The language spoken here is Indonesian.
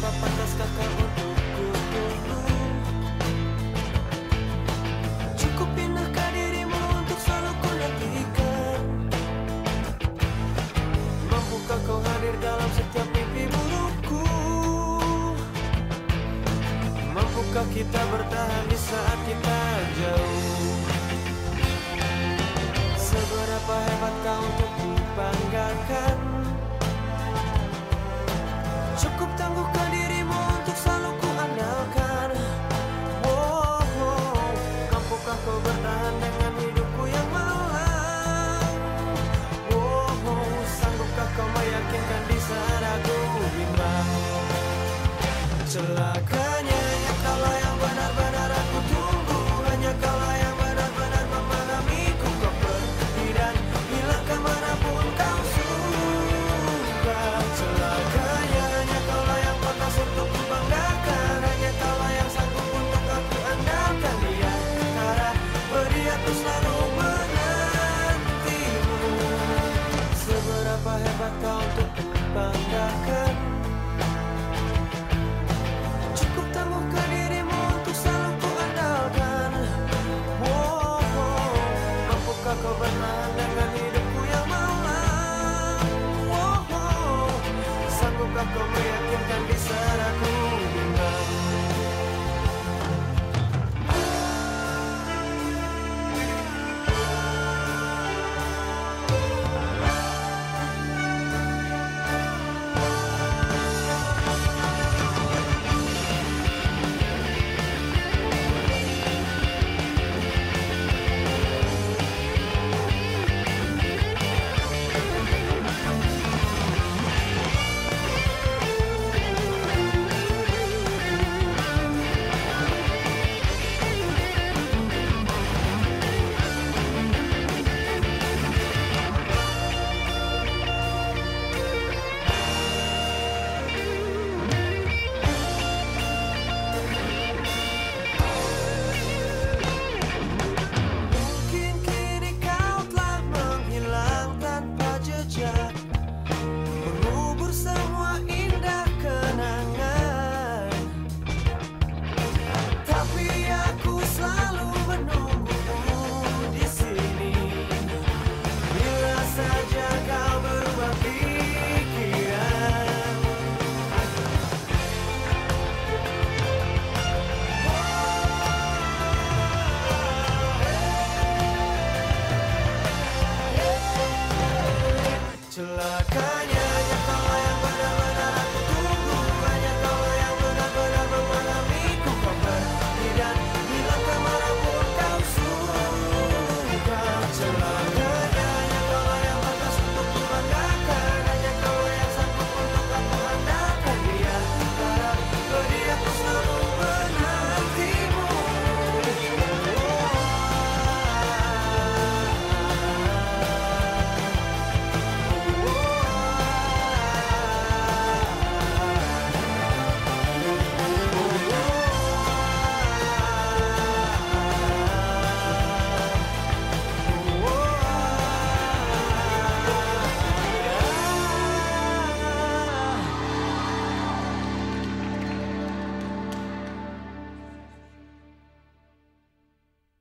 Pantas pantaskah kakak untukku tunggu Cukup pindahkah dirimu untuk selalu ku nantikan Mampukah kau hadir dalam setiap mimpi burukku Mampukah kita bertahan di saat kita jauh? Seberapa hebat kau untuk